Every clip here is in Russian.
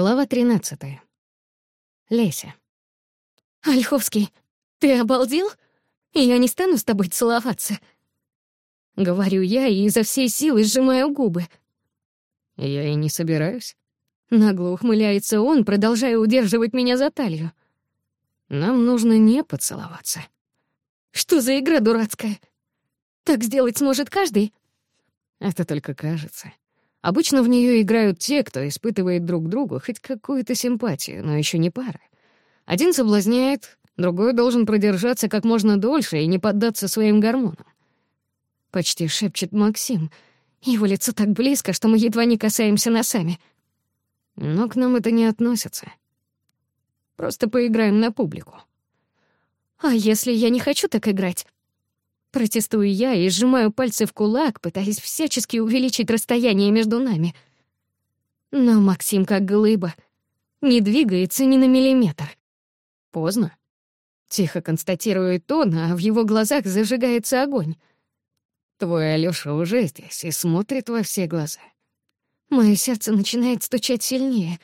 Глава 13. Леся. «Ольховский, ты обалдел? Я не стану с тобой целоваться!» Говорю я и изо всей силы сжимаю губы. «Я и не собираюсь». Нагло ухмыляется он, продолжая удерживать меня за талию. «Нам нужно не поцеловаться». «Что за игра дурацкая? Так сделать сможет каждый?» «Это только кажется», Обычно в нее играют те, кто испытывает друг другу хоть какую-то симпатию, но еще не пара. Один соблазняет, другой должен продержаться как можно дольше и не поддаться своим гормонам. Почти шепчет Максим. Его лицо так близко, что мы едва не касаемся носами. Но к нам это не относится. Просто поиграем на публику. «А если я не хочу так играть?» Протестую я и сжимаю пальцы в кулак, пытаясь всячески увеличить расстояние между нами. Но Максим как глыба. Не двигается ни на миллиметр. Поздно. Тихо констатирует он, а в его глазах зажигается огонь. Твой Алёша уже здесь и смотрит во все глаза. Мое сердце начинает стучать сильнее.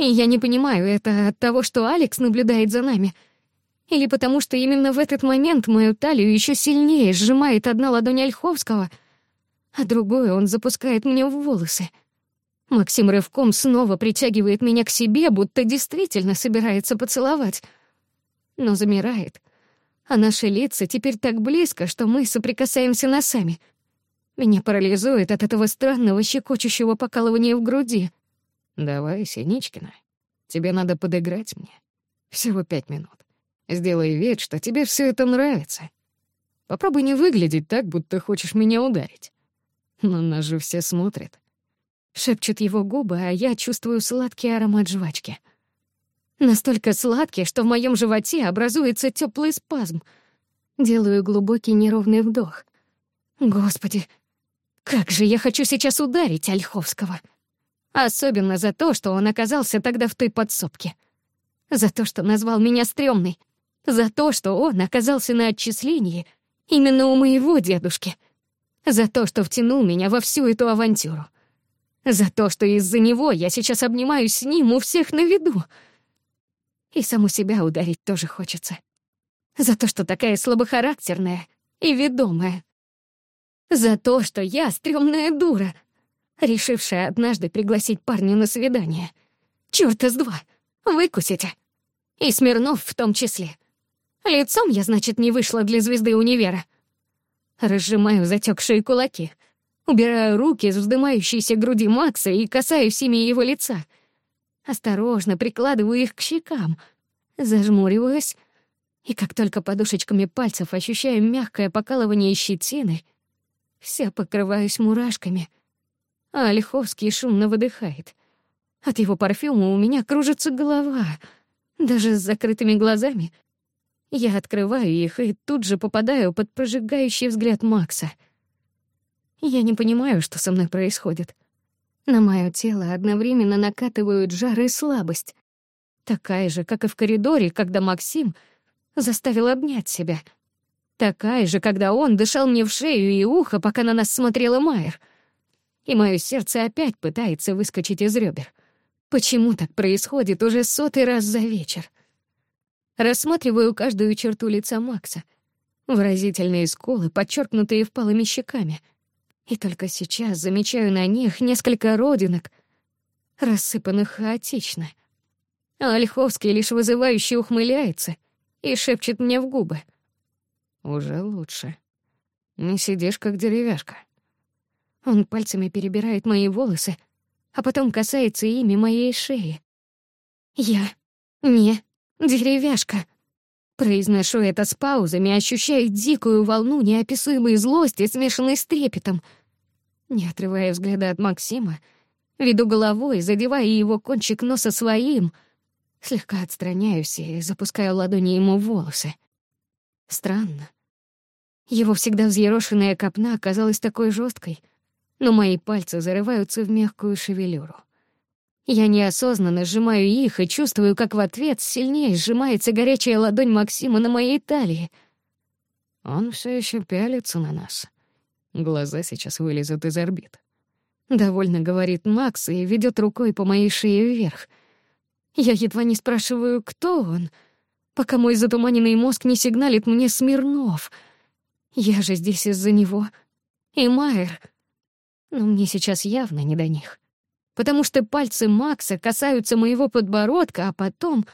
И я не понимаю, это от того, что Алекс наблюдает за нами — или потому, что именно в этот момент мою талию еще сильнее сжимает одна ладонь Ольховского, а другую он запускает мне в волосы. Максим рывком снова притягивает меня к себе, будто действительно собирается поцеловать. Но замирает. А наши лица теперь так близко, что мы соприкасаемся носами. Меня парализует от этого странного щекочущего покалывания в груди. «Давай, Синичкина, тебе надо подыграть мне. Всего пять минут». Сделай вид, что тебе все это нравится. Попробуй не выглядеть так, будто хочешь меня ударить. На нас же все смотрят. Шепчут его губы, а я чувствую сладкий аромат жвачки. Настолько сладкий, что в моем животе образуется теплый спазм. Делаю глубокий неровный вдох. Господи, как же я хочу сейчас ударить Ольховского. Особенно за то, что он оказался тогда в той подсобке. За то, что назвал меня стрёмной. За то, что он оказался на отчислении именно у моего дедушки. За то, что втянул меня во всю эту авантюру. За то, что из-за него я сейчас обнимаюсь с ним у всех на виду. И саму себя ударить тоже хочется. За то, что такая слабохарактерная и ведомая. За то, что я стрёмная дура, решившая однажды пригласить парня на свидание. Чёрта с два, выкусите. И Смирнов в том числе. Лицом я, значит, не вышла для звезды универа. Разжимаю затекшие кулаки, убираю руки с вздымающейся груди Макса и касаюсь ими его лица. Осторожно прикладываю их к щекам, зажмуриваюсь, и как только подушечками пальцев ощущаю мягкое покалывание щетины, вся покрываюсь мурашками. А Ольховский шумно выдыхает. От его парфюма у меня кружится голова. Даже с закрытыми глазами я открываю их и тут же попадаю под прожигающий взгляд Макса. Я не понимаю, что со мной происходит. На мое тело одновременно накатывают жар и слабость. Такая же, как и в коридоре, когда Максим заставил обнять себя. Такая же, когда он дышал мне в шею и ухо, пока на нас смотрела Майер. И мое сердце опять пытается выскочить из ребер. Почему так происходит уже сотый раз за вечер? рассматриваю каждую черту лица Макса. Выразительные сколы, подчеркнутые впалыми щеками. И только сейчас замечаю на них несколько родинок, рассыпанных хаотично. А Ольховский лишь вызывающе ухмыляется и шепчет мне в губы. «Уже лучше. Не сидишь, как деревяшка». Он пальцами перебирает мои волосы, а потом касается ими моей шеи. Я не «Деревяшка!» Произношу это с паузами, ощущая дикую волну неописуемой злости, смешанной с трепетом. Не отрывая взгляда от Максима, веду Я неосознанно сжимаю их и чувствую, как в ответ сильнее сжимается горячая ладонь Максима на моей талии. Он все еще пялится на нас. Глаза сейчас вылезут из орбит. Довольно говорит Макс и ведет рукой по моей шее вверх. Я едва не спрашиваю, кто он, пока мой затуманенный мозг не сигналит мне Смирнов. Я же здесь из-за него. И Майер. Но мне сейчас явно не до них потому что пальцы Макса касаются моего подбородка, а потом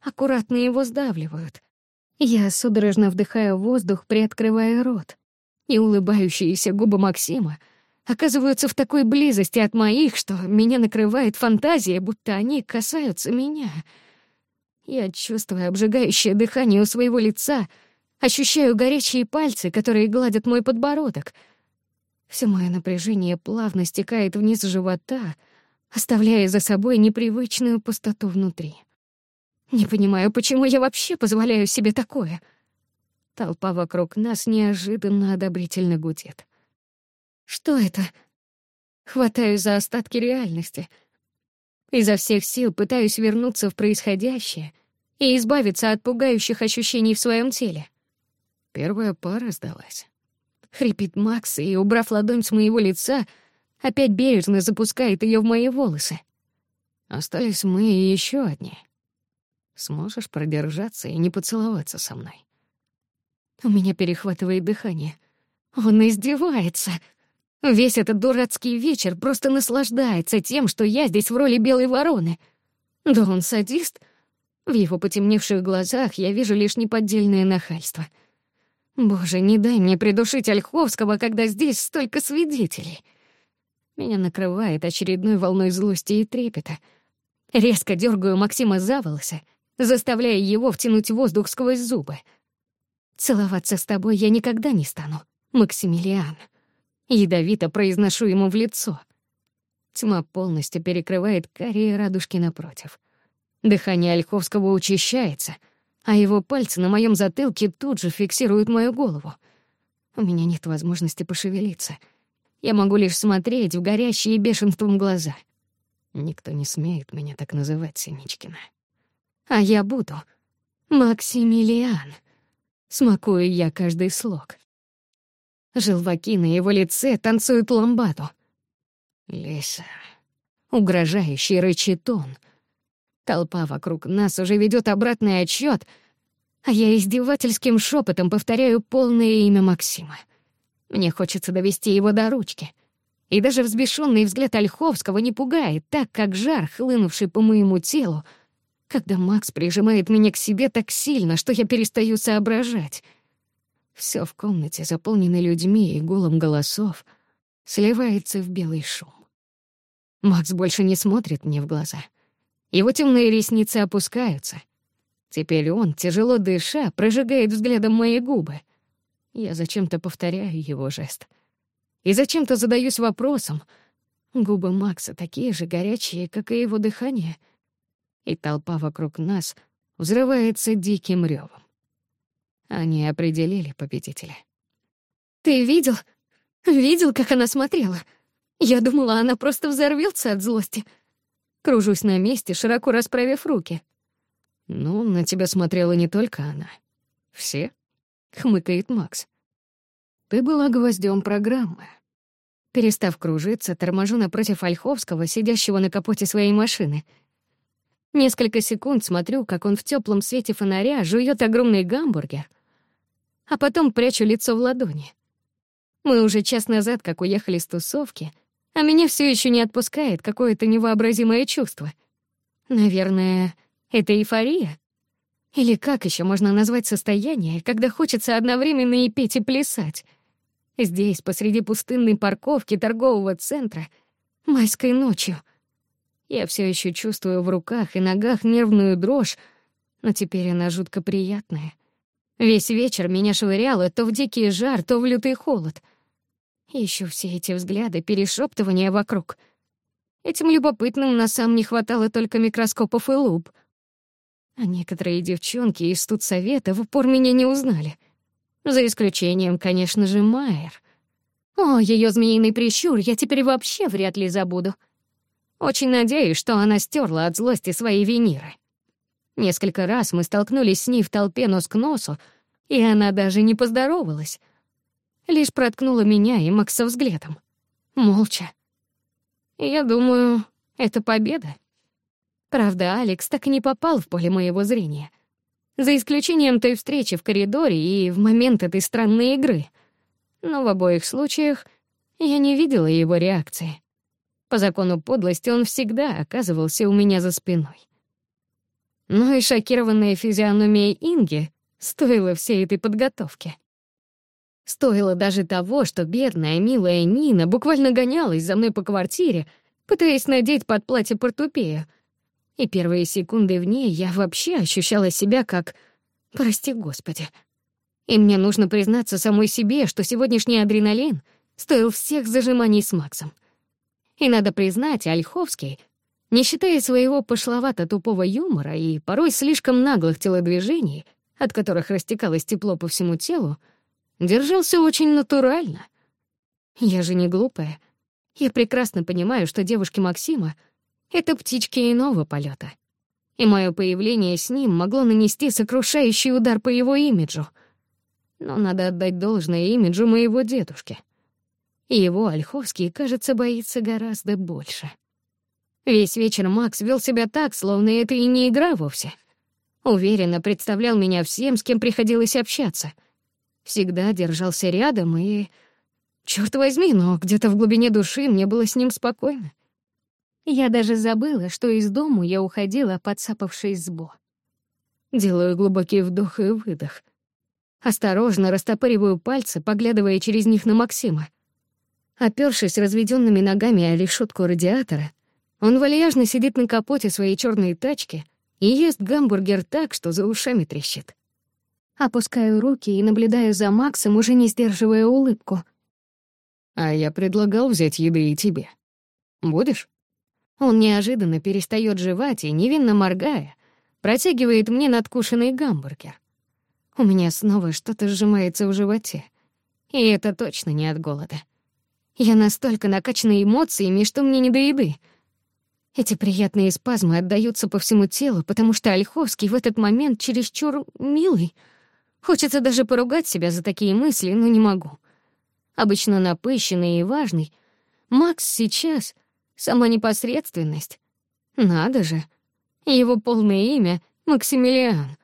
аккуратно его сдавливают. Я судорожно вдыхаю воздух, приоткрывая рот. И улыбающиеся губы Максима оказываются в такой близости от моих, что меня накрывает фантазия, будто они касаются меня. Я чувствую обжигающее дыхание у своего лица, ощущаю горячие пальцы, которые гладят мой подбородок. Все мое напряжение плавно стекает вниз живота — оставляя за собой непривычную пустоту внутри. Не понимаю, почему я вообще позволяю себе такое. Толпа вокруг нас неожиданно одобрительно гудит. Что это? Хватаю за остатки реальности. Изо всех сил пытаюсь вернуться в происходящее и избавиться от пугающих ощущений в своем теле. Первая пара сдалась. Хрипит Макс и, убрав ладонь с моего лица, — опять бережно запускает ее в мои волосы. Остались мы и еще одни. Сможешь продержаться и не поцеловаться со мной? У меня перехватывает дыхание. Он издевается. Весь этот дурацкий вечер просто наслаждается тем, что я здесь в роли белой вороны. Да он садист. В его потемневших глазах я вижу лишь неподдельное нахальство. Боже, не дай мне придушить Ольховского, когда здесь столько свидетелей. Меня накрывает очередной волной злости и трепета. Резко дергаю Максима за волосы, заставляя его втянуть воздух сквозь зубы. «Целоваться с тобой я никогда не стану, Максимилиан». Ядовито произношу ему в лицо. Тьма полностью перекрывает карие радужки напротив. Дыхание Ольховского учащается, а его пальцы на моем затылке тут же фиксируют мою голову. У меня нет возможности пошевелиться — я могу лишь смотреть в горящие бешенством глаза. Никто не смеет меня так называть, Синичкина. А я буду. Максимилиан. Смакую я каждый слог. Желваки на его лице танцуют ламбаду. Лиса. Угрожающий рычит он. Толпа вокруг нас уже ведет обратный отчет, а я издевательским шепотом повторяю полное имя Максима. Мне хочется довести его до ручки. И даже взбешенный взгляд Ольховского не пугает, так как жар, хлынувший по моему телу, когда Макс прижимает меня к себе так сильно, что я перестаю соображать. Все в комнате, заполнено людьми и гулом голосов, сливается в белый шум. Макс больше не смотрит мне в глаза. Его темные ресницы опускаются. Теперь он, тяжело дыша, прожигает взглядом мои губы — я зачем-то повторяю его жест. И зачем-то задаюсь вопросом. Губы Макса такие же горячие, как и его дыхание. И толпа вокруг нас взрывается диким ревом. Они определили победителя. «Ты видел? Видел, как она смотрела? Я думала, она просто взорвётся от злости». Кружусь на месте, широко расправив руки. «Ну, на тебя смотрела не только она. Все?» — хмыкает Макс. «Ты была гвоздем программы». Перестав кружиться, торможу напротив Ольховского, сидящего на капоте своей машины. Несколько секунд смотрю, как он в теплом свете фонаря жует огромный гамбургер, а потом прячу лицо в ладони. Мы уже час назад, как уехали с тусовки, а меня все еще не отпускает какое-то невообразимое чувство. Наверное, это эйфория? Или как еще можно назвать состояние, когда хочется одновременно и петь, и плясать? Здесь, посреди пустынной парковки торгового центра, майской ночью. Я все еще чувствую в руках и ногах нервную дрожь, но теперь она жутко приятная. Весь вечер меня швыряло то в дикий жар, то в лютый холод. Еще все эти взгляды, перешептывания вокруг. Этим любопытным на сам не хватало только микроскопов и луп — а Некоторые девчонки из тут совета в упор меня не узнали. За исключением, конечно же, Майер. О, ее змеиный прищур я теперь вообще вряд ли забуду. Очень надеюсь, что она стерла от злости свои виниры. Несколько раз мы столкнулись с ней в толпе нос к носу, и она даже не поздоровалась. Лишь проткнула меня и Макса взглядом. Молча. Я думаю, это победа. Правда, Алекс так и не попал в поле моего зрения. За исключением той встречи в коридоре и в момент этой странной игры. Но в обоих случаях я не видела его реакции. По закону подлости он всегда оказывался у меня за спиной. Ну и шокированная физиономия Инги стоила всей этой подготовки. Стоило даже того, что бедная, милая Нина буквально гонялась за мной по квартире, пытаясь надеть под платье портупею — и первые секунды в ней я вообще ощущала себя как... Прости, Господи. И мне нужно признаться самой себе, что сегодняшний адреналин стоил всех зажиманий с Максом. И надо признать, Ольховский, не считая своего пошловато-тупого юмора и порой слишком наглых телодвижений, от которых растекалось тепло по всему телу, держался очень натурально. Я же не глупая. Я прекрасно понимаю, что девушке Максима — это птички иного полета. И мое появление с ним могло нанести сокрушающий удар по его имиджу. Но надо отдать должное имиджу моего дедушки. И его Ольховский, кажется, боится гораздо больше. Весь вечер Макс вел себя так, словно это и не игра вовсе. Уверенно представлял меня всем, с кем приходилось общаться. Всегда держался рядом и... Чёрт возьми, но где-то в глубине души мне было с ним спокойно. Я даже забыла, что из дому я уходила, подсапавшись сбо. Делаю глубокий вдох и выдох. Осторожно растопыриваю пальцы, поглядывая через них на Максима. Опёршись разведенными ногами о решетку радиатора, он вальяжно сидит на капоте своей черной тачки и ест гамбургер так, что за ушами трещит. Опускаю руки и наблюдаю за Максом, уже не сдерживая улыбку. «А я предлагал взять еды и тебе. Будешь?» Он неожиданно перестает жевать и, невинно моргая, протягивает мне надкушенный гамбургер. У меня снова что-то сжимается в животе. И это точно не от голода. Я настолько накачана эмоциями, что мне не до еды. Эти приятные спазмы отдаются по всему телу, потому что Ольховский в этот момент чересчур милый. Хочется даже поругать себя за такие мысли, но не могу. Обычно напыщенный и важный, Макс сейчас — сама непосредственность. Надо же. Его полное имя — Максимилиан.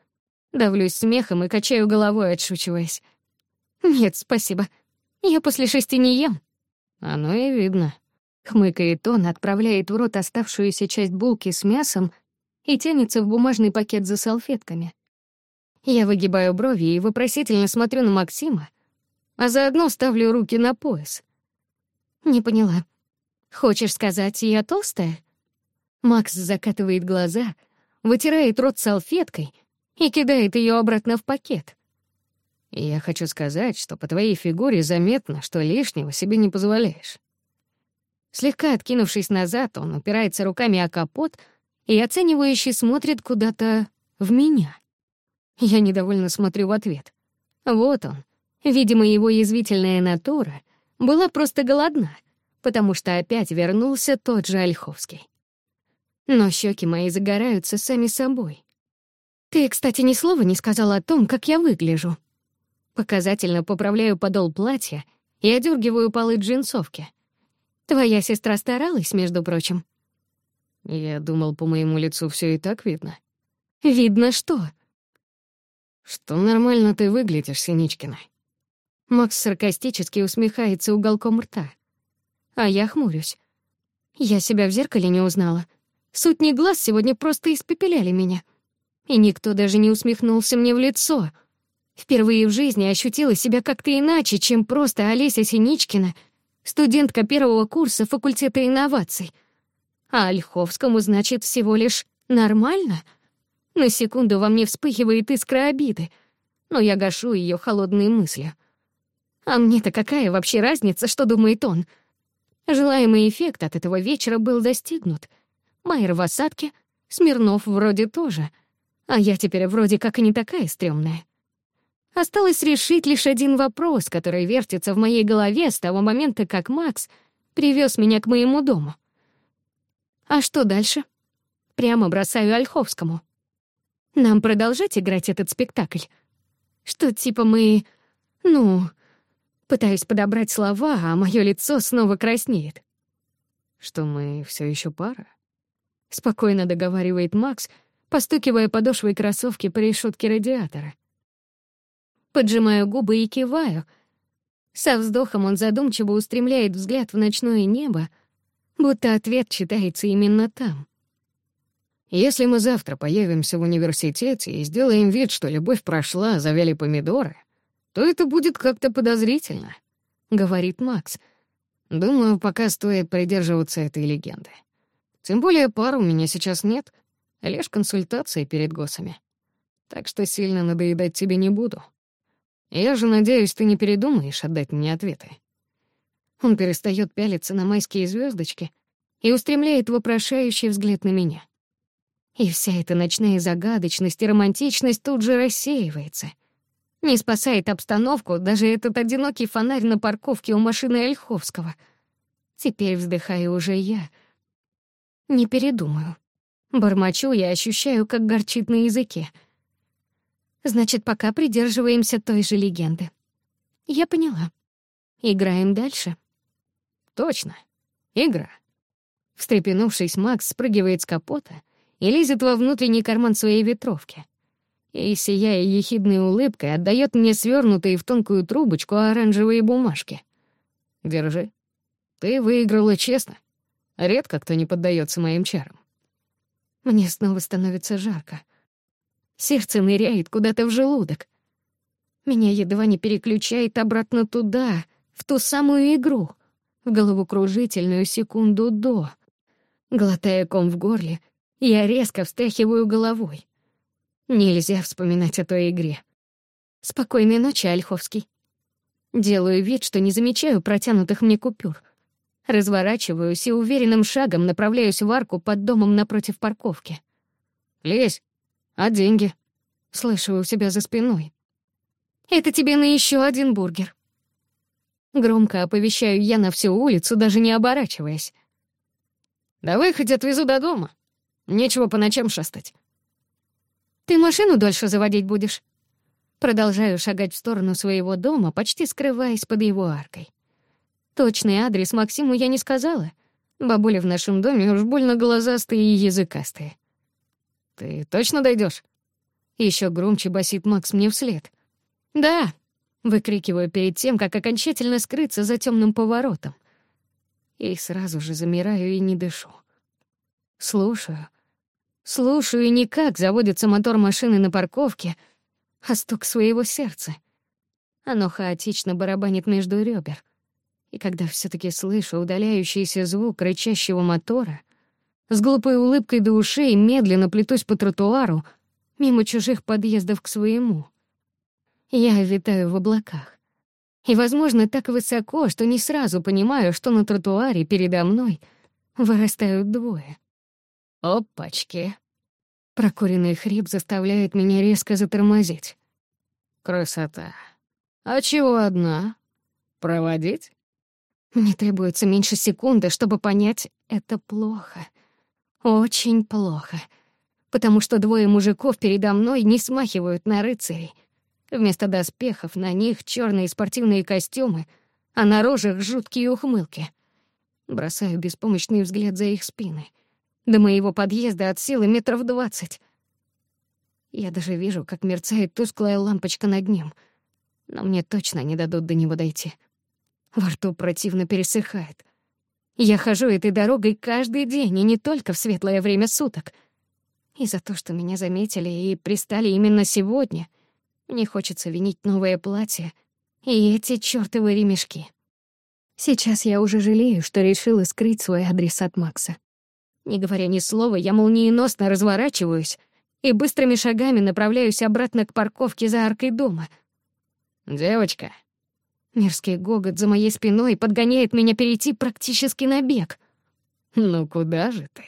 Давлюсь смехом и качаю головой, отшучиваясь. «Нет, спасибо. Я после шести не ем». «Оно и видно». Хмыкает он, отправляет в рот оставшуюся часть булки с мясом и тянется в бумажный пакет за салфетками. Я выгибаю брови и вопросительно смотрю на Максима, а заодно ставлю руки на пояс. Хочешь сказать, я толстая? Макс закатывает глаза, вытирает рот салфеткой и кидает ее обратно в пакет. Я хочу сказать, что по твоей фигуре заметно, что лишнего себе не позволяешь. Слегка откинувшись назад, он упирается руками о капот и оценивающе смотрит куда-то в меня. Я недовольно смотрю в ответ. Вот он. Видимо, его язвительная натура была просто голодна — потому что опять вернулся тот же Ольховский. Но щеки мои загораются сами собой. «Ты, кстати, ни слова не сказала о том, как я выгляжу». Показательно поправляю подол платья и одергиваю полы джинсовки. Твоя сестра старалась, между прочим. Я думал, по моему лицу все и так видно. Видно что? Что нормально ты выглядишь, Синичкина. Макс саркастически усмехается уголком рта а я хмурюсь. Я себя в зеркале не узнала. Сотни глаз сегодня просто испепеляли меня. И никто даже не усмехнулся мне в лицо. Впервые в жизни ощутила себя как-то иначе, чем просто Олеся Синичкина, студентка первого курса факультета инноваций. А Ольховскому значит всего лишь «нормально». На секунду во мне вспыхивает искра обиды, но я гашу ее холодные мысли. А мне-то какая вообще разница, что думает он — Желаемый эффект от этого вечера был достигнут. Майер в осадке, Смирнов вроде тоже. А я теперь вроде как и не такая стрёмная. Осталось решить лишь один вопрос, который вертится в моей голове с того момента, как Макс привез меня к моему дому. А что дальше? Прямо бросаю Ольховскому. Нам продолжать играть этот спектакль? Что типа мы... Ну, Пытаюсь подобрать слова, а мое лицо снова краснеет. «Что мы все еще пара?» Спокойно договаривает Макс, постукивая подошвой кроссовки по решетке радиатора. Поджимаю губы и киваю. Со вздохом он задумчиво устремляет взгляд в ночное небо, будто ответ читается именно там. «Если мы завтра появимся в университете и сделаем вид, что любовь прошла, завели помидоры, то это будет как-то подозрительно, — говорит Макс. Думаю, пока стоит придерживаться этой легенды. Тем более пар у меня сейчас нет, лишь консультации перед госами. Так что сильно надоедать тебе не буду. Я же надеюсь, ты не передумаешь отдать мне ответы. Он перестает пялиться на майские звездочки Не спасает обстановку даже этот одинокий фонарь на парковке у машины Ольховского. Теперь вздыхаю уже я. Не передумаю. Бормочу я, ощущаю, как горчит на языке. Значит, пока придерживаемся той же легенды. Я поняла. Играем дальше. Точно. Игра. Встрепенувшись, Макс спрыгивает с капота и лезет во внутренний карман своей ветровки. И, сияя ехидной улыбкой, отдает мне свернутые в тонкую трубочку оранжевые бумажки. «Держи. Ты выиграла честно. Редко кто не поддается моим чарам». Мне снова становится жарко. Сердце ныряет куда-то в желудок. Меня едва не переключает обратно туда, в ту самую игру, в головокружительную секунду до. Глотая Нельзя вспоминать о той игре. Спокойной ночи, Ольховский. Делаю вид, что не замечаю протянутых мне купюр. Разворачиваюсь и уверенным шагом направляюсь в арку под домом напротив парковки. «Лезь! А деньги?» Слышу у себя за спиной. «Это тебе на еще один бургер». Громко оповещаю я на всю улицу, даже не оборачиваясь. «Давай хоть отвезу до дома. Нечего по ночам шастать». Ты машину дольше заводить будешь?» Продолжаю шагать в сторону своего дома, почти скрываясь под его аркой. Точный адрес Максиму я не сказала. Бабуля в нашем доме уж больно глазастые и языкастые. «Ты точно дойдешь? Еще громче басит Макс мне вслед. «Да!» — выкрикиваю перед тем, как окончательно скрыться за темным поворотом. И сразу же замираю и не дышу. Слушаю — Слушаю и никак заводится мотор машины на парковке, а стук своего сердца. Оно хаотично барабанит между ребер. И когда все таки слышу удаляющийся звук рычащего мотора, с глупой улыбкой до ушей медленно плетусь по тротуару мимо чужих подъездов к своему. Я витаю в облаках. И, возможно, так высоко, что не сразу понимаю, что на тротуаре передо мной вырастают двое. «Опачки!» Прокуренный хрип заставляет меня резко затормозить. Красота. А чего одна? Проводить? Мне требуется меньше секунды, чтобы понять, это плохо. Очень плохо. Потому что двое мужиков передо мной не смахивают на рыцарей. Вместо доспехов на них черные спортивные костюмы, а на рожах жуткие ухмылки. Бросаю беспомощный взгляд за их спиной. до моего подъезда от силы метров двадцать. Я даже вижу, как мерцает тусклая лампочка над ним. Но мне точно не дадут до него дойти. Во рту противно пересыхает. Я хожу этой дорогой каждый день, и не только в светлое время суток. И за то, что меня заметили и пристали именно сегодня, мне хочется винить новое платье и эти чёртовы ремешки. Сейчас я уже Не говоря ни слова, я молниеносно разворачиваюсь и быстрыми шагами направляюсь обратно к парковке за аркой дома. «Девочка!» Мерзкий гогот за моей спиной подгоняет меня перейти практически на бег. «Ну куда же ты?»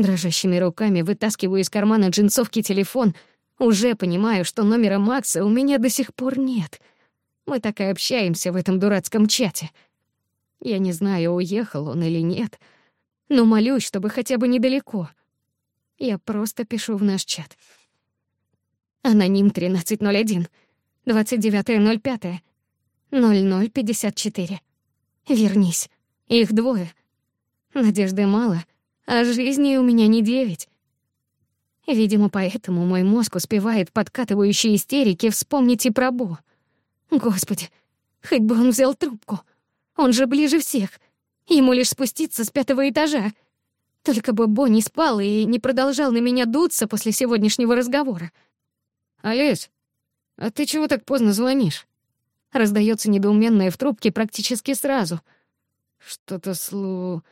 Дрожащими руками вытаскиваю из кармана джинсовки телефон. Уже понимаю, что номера Макса у меня до сих пор нет. Мы так и общаемся в этом дурацком чате. Я не знаю, уехал он или нет — но молюсь, чтобы хотя бы недалеко. Я просто пишу в наш чат. Аноним 1301, 29.05, 0054. Вернись. Их двое. Надежды мало, а жизни у меня не девять. Видимо, поэтому мой мозг успевает подкатывающие истерики вспомнить и про Бо. Господи, хоть бы он взял трубку. Он же ближе всех — Ему лишь спуститься с пятого этажа. Только бы Бо не спал и не продолжал на меня дуться после сегодняшнего разговора. «Олесь, а ты чего так поздно звонишь?» Раздается недоуменное в трубке практически сразу. «Что-то слу...»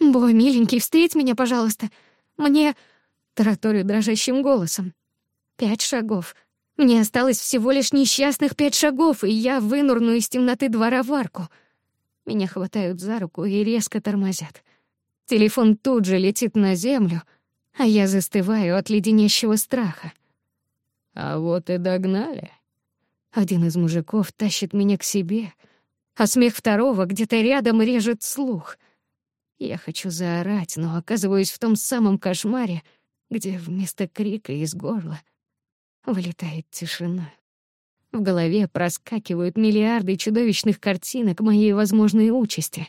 «Бо, миленький, встреть меня, пожалуйста. Мне...» Тараторю дрожащим голосом. «Пять шагов. Мне осталось всего лишь несчастных пять шагов, и я вынурну из темноты двора в арку». Меня хватают за руку и резко тормозят. Телефон тут же летит на землю, а я застываю от леденящего страха. «А вот и догнали». Один из мужиков тащит меня к себе, а смех второго где-то рядом режет слух. Я хочу заорать, но оказываюсь в том самом кошмаре, где вместо крика из горла вылетает тишина. В голове проскакивают миллиарды чудовищных картинок моей возможной участи.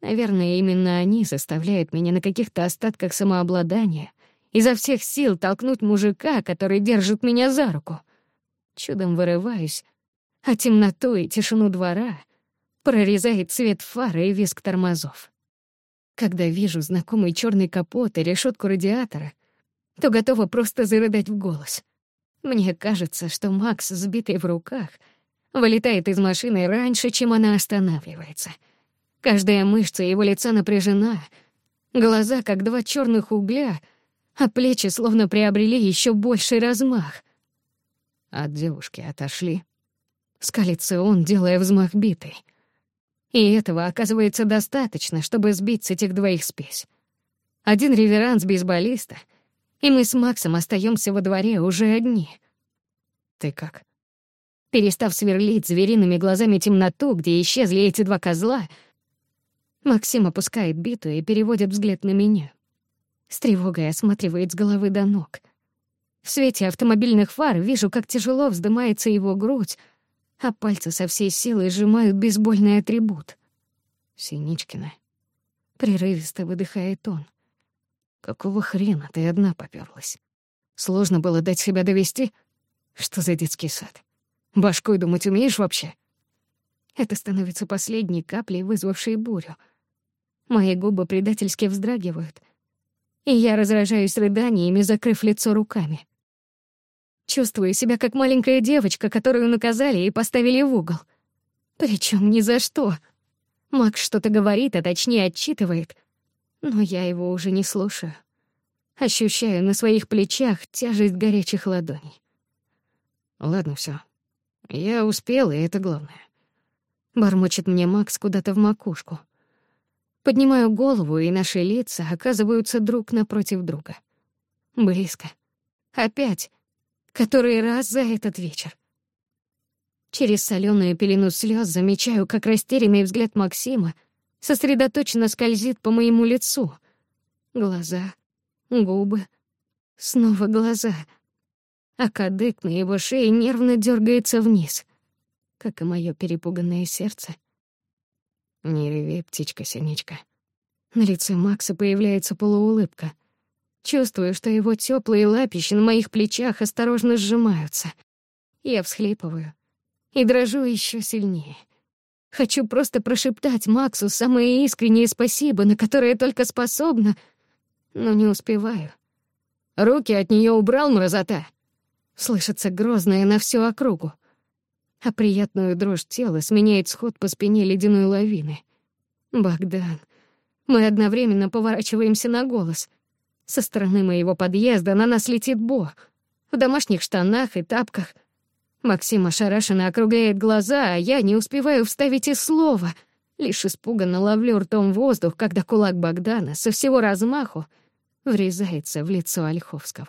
Наверное, именно они заставляют меня на каких-то остатках самообладания изо всех сил толкнуть мужика, который держит меня за руку. Чудом вырываюсь, а темноту и тишину двора прорезает свет фары и визг тормозов. Когда вижу знакомый черный капот и решетку радиатора, то готова просто зарыдать в голос — мне кажется, что Макс, сбитый в руках, вылетает из машины раньше, чем она останавливается. Каждая мышца его лица напряжена, глаза как два черных угля, а плечи словно приобрели еще больший размах. От девушки отошли. Скалится он, делая взмах битой. И этого оказывается достаточно, чтобы сбить с этих двоих спесь. Один реверанс бейсболиста — и мы с Максом остаемся во дворе уже одни. Ты как? Перестав сверлить звериными глазами темноту, где исчезли эти два козла, Максим опускает биту и переводит взгляд на меня. С тревогой осматривает с головы до ног. В свете автомобильных фар вижу, как тяжело вздымается его грудь, а пальцы со всей силы сжимают бейсбольный атрибут. «Синичкина». Прерывисто выдыхает он. Какого хрена ты одна попёрлась? Сложно было дать себя довести? Что за детский сад? Башкой думать умеешь вообще? Это становится последней каплей, вызвавшей бурю. Мои губы предательски вздрагивают, и я разражаюсь рыданиями, закрыв лицо руками. Чувствую себя как маленькая девочка, которую наказали и поставили в угол. Причём ни за что. Макс что-то говорит, а точнее отчитывает — но я его уже не слушаю. Ощущаю на своих плечах тяжесть горячих ладоней. Ладно, все. Я успел, и это главное. Бормочет мне Макс куда-то в макушку. Поднимаю голову, и наши лица оказываются друг напротив друга. Близко. Опять. Который раз за этот вечер. Через соленую пелену слез замечаю, как растерянный взгляд Максима сосредоточенно скользит по моему лицу. Глаза, губы, снова глаза. А кадык на его шее нервно дергается вниз, как и мое перепуганное сердце. Не реви, птичка-синичка. На лице Макса появляется полуулыбка. Чувствую, что его теплые лапищи на моих плечах осторожно сжимаются. Хочу просто прошептать Максу самые искренние спасибо, на которые только способна, но не успеваю. Руки от нее убрал мразота. Слышится грозное на всю округу. А приятную дрожь тела сменяет сход по спине ледяной лавины. Богдан, мы одновременно поворачиваемся на голос. Со стороны моего подъезда на нас летит Бо. В домашних штанах и тапках. Максим ошарашенно округляет глаза, а я не успеваю вставить и слова. Лишь испуганно ловлю ртом воздух, когда кулак Богдана со всего размаху врезается в лицо Ольховского.